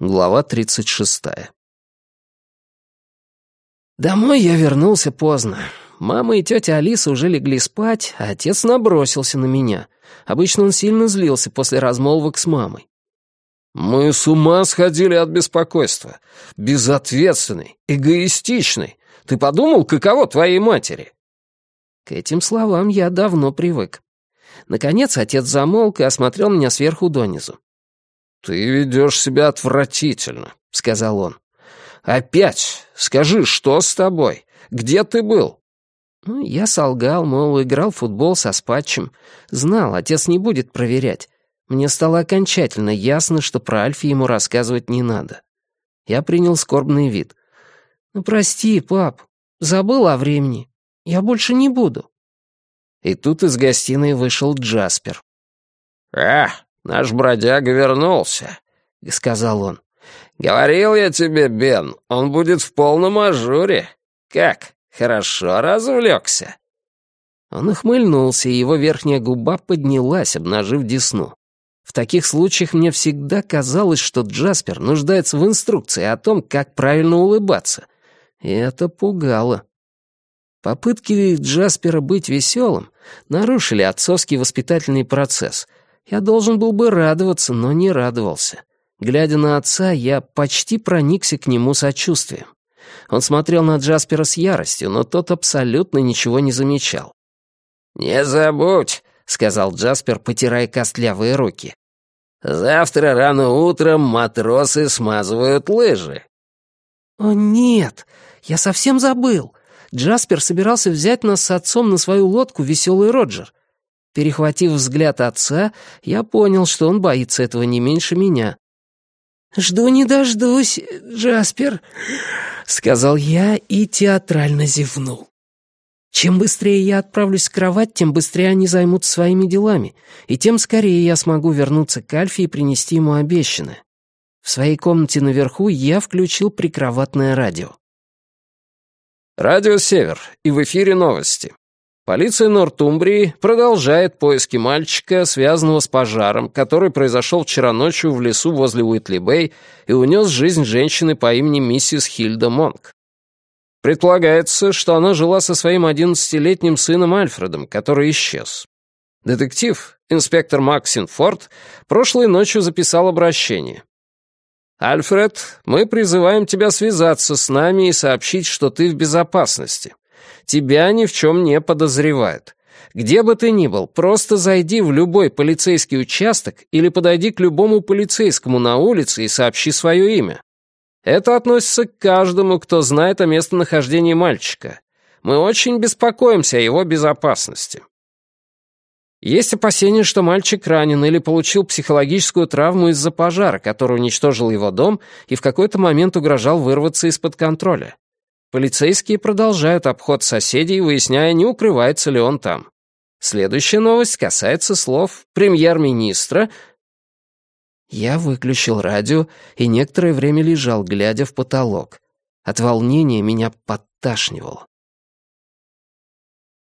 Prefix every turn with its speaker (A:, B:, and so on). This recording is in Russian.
A: Глава 36. Домой я вернулся поздно. Мама и тетя Алиса уже легли спать, а отец набросился на меня. Обычно он сильно злился после размолвок с мамой. «Мы с ума сходили от беспокойства. Безответственный, эгоистичный. Ты подумал, каково твоей матери?» К этим словам я давно привык. Наконец отец замолк и осмотрел меня сверху донизу. «Ты ведешь себя отвратительно», — сказал он. «Опять! Скажи, что с тобой? Где ты был?» Ну, я солгал, мол, играл в футбол со спатчем. Знал, отец не будет проверять. Мне стало окончательно ясно, что про Альфи ему рассказывать не надо. Я принял скорбный вид. «Ну, прости, пап, забыл о времени. Я больше не буду». И тут из гостиной вышел Джаспер. «А, наш бродяга вернулся», — сказал он. «Говорил я тебе, Бен, он будет в полном ажуре. Как, хорошо развлекся?» Он ухмыльнулся, и его верхняя губа поднялась, обнажив десну. В таких случаях мне всегда казалось, что Джаспер нуждается в инструкции о том, как правильно улыбаться. И это пугало. Попытки Джаспера быть веселым нарушили отцовский воспитательный процесс. Я должен был бы радоваться, но не радовался. Глядя на отца, я почти проникся к нему сочувствием. Он смотрел на Джаспера с яростью, но тот абсолютно ничего не замечал. «Не забудь», — сказал Джаспер, потирая костлявые руки. «Завтра рано утром матросы смазывают лыжи». «О, нет, я совсем забыл. Джаспер собирался взять нас с отцом на свою лодку «Веселый Роджер». Перехватив взгляд отца, я понял, что он боится этого не меньше меня. «Жду не дождусь, Джаспер», — сказал я и театрально зевнул. Чем быстрее я отправлюсь в кровать, тем быстрее они займутся своими делами, и тем скорее я смогу вернуться к Альфе и принести ему обещанное. В своей комнате наверху я включил прикроватное радио. Радио «Север» и в эфире новости. Полиция Нортумбрии продолжает поиски мальчика, связанного с пожаром, который произошел вчера ночью в лесу возле Уитли-Бэй и унес жизнь женщины по имени миссис Хильда Монк. Предполагается, что она жила со своим одиннадцатилетним сыном Альфредом, который исчез. Детектив, инспектор Максин Форд, прошлой ночью записал обращение. «Альфред, мы призываем тебя связаться с нами и сообщить, что ты в безопасности. Тебя ни в чем не подозревают. Где бы ты ни был, просто зайди в любой полицейский участок или подойди к любому полицейскому на улице и сообщи свое имя. Это относится к каждому, кто знает о местонахождении мальчика. Мы очень беспокоимся о его безопасности. Есть опасения, что мальчик ранен или получил психологическую травму из-за пожара, который уничтожил его дом и в какой-то момент угрожал вырваться из-под контроля. Полицейские продолжают обход соседей, выясняя, не укрывается ли он там. Следующая новость касается слов премьер-министра, я выключил радио и некоторое время лежал, глядя в потолок. От волнения меня подташнивало.